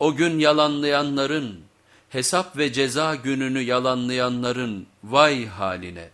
O gün yalanlayanların, hesap ve ceza gününü yalanlayanların vay haline.